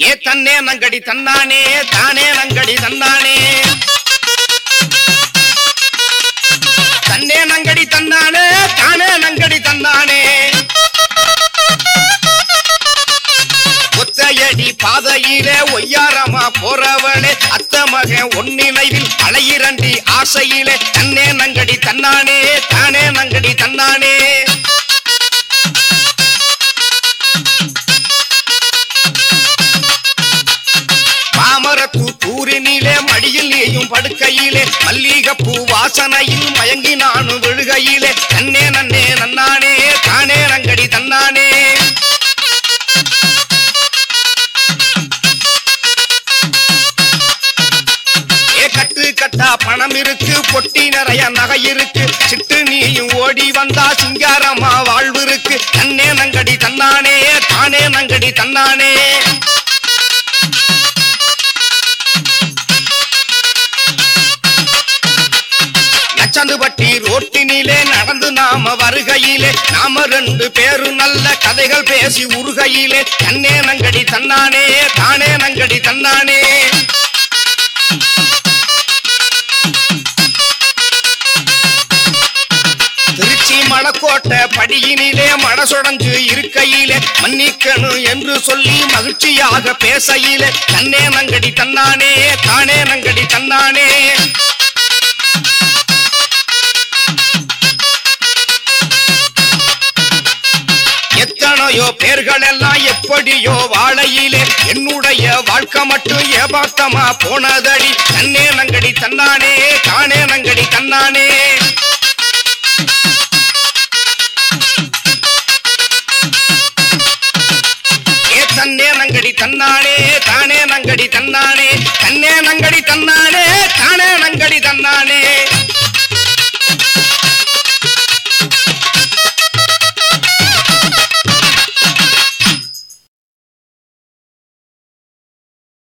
ஏ தன்னே நங்கடி தன்னானே தானே நங்கடி தன்னானே. தன்னே நங்கடி தன்னானே தானே நங்கடி தன்னானே. ஒத்தையடி பாதையிலே ஒய்யாரமா போறவனே அத்த மகன் ஒன்னினைவில் அலையிரண்டி ஆசையிலே தன்னே நங்கடி தன்னானே தானே நங்கடி தன்னானே. மடியில் நீயும் படுக்கையிலே மல்லிகப்பூ வாசனையில் மயங்கி நானும் விழுகையிலே தன்னே நன்னே நன்னானே தானே நங்கடி தன்னானே. கட்டு கட்டா பணம் இருக்கு பொட்டி நிறைய நகை இருக்கு சிட்டு நீயும் ஓடி வந்தா சிங்காரமா வாழ்வு இருக்கு. தன்னே நங்கடி தன்னானே தானே நங்கடி தன்னானே. சந்துபட்டி ரோட்டினிலே நடந்து நாம வருகையிலே நாம ரெண்டு பேரும் நல்ல கதைகள் பேசி உருகையிலே தன்னே நங்கடி தன்னானே தானே நங்கடி தன்னானே. திருச்சி மணக்கோட்டை படியினிலே சுடஞ்சு இருக்கையிலே மன்னிக்கணும் என்று சொல்லி மகிழ்ச்சியாக பேசையிலே தன்னே நங்கடி தன்னானே தானே நங்கடி தன்னானே. எத்தனையோ பேர்கள் எல்லாம் எப்படியோ வாழையிலே என்னுடைய வாழ்க்கை மட்டும் ஏபாத்தமா போனதடி. தன்னே நங்கடி தன்னானே தானே நங்கடி தன்னானே. தன்னே நங்கடி தன்னானே தானே நங்கடி தன்னானே. தன்னே நங்கடி தன்னானே தானே நங்கடி தன்னானே.